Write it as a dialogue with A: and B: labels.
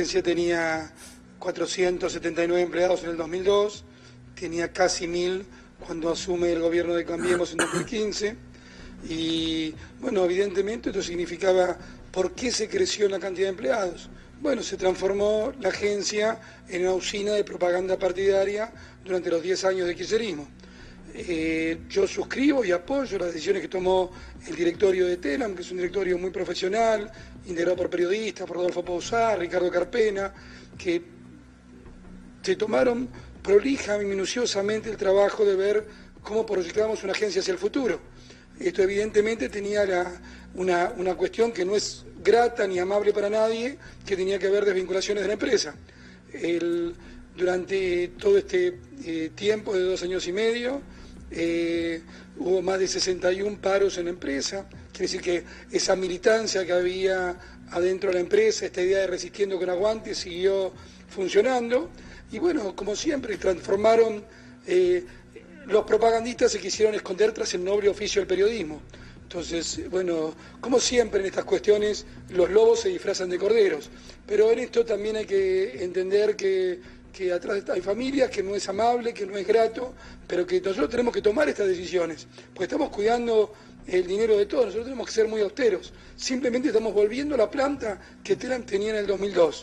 A: agencia tenía 479 empleados en el 2002, tenía casi 1000 cuando asume el gobierno de Cambiemos en 2015. Y bueno, evidentemente esto significaba por qué se creció la cantidad de empleados. Bueno, se transformó la agencia en una usina de propaganda partidaria durante los 10 años de kirchnerismo. Eh, yo suscribo y apoyo las decisiones que tomó el directorio de TELAM, que es un directorio muy profesional, integrado por periodistas, por Rodolfo Pausar, Ricardo Carpena, que se tomaron prolija y minuciosamente el trabajo de ver cómo proyectamos una agencia hacia el futuro. Esto evidentemente tenía una, cuestión que no es grata ni amable para nadie, que tenía que ver desvinculaciones de la empresa. Durante todo este eh, tiempo de dos años y medio, eh, hubo más de 61 paros en la empresa, quiere decir que esa militancia que había adentro de la empresa, esta idea de resistiendo con aguante, siguió funcionando. Y bueno, como siempre, transformaron, eh, los propagandistas se quisieron esconder tras el noble oficio del periodismo. Entonces, bueno, como siempre en estas cuestiones, los lobos se disfrazan de corderos. Pero en esto también hay que entender que que atrás hay familias, que no es amable, que no es grato, pero que nosotros tenemos que tomar estas decisiones, porque estamos cuidando el dinero de todos, nosotros tenemos que ser muy austeros. Simplemente estamos volviendo a la planta que Telam tenía en el 2002.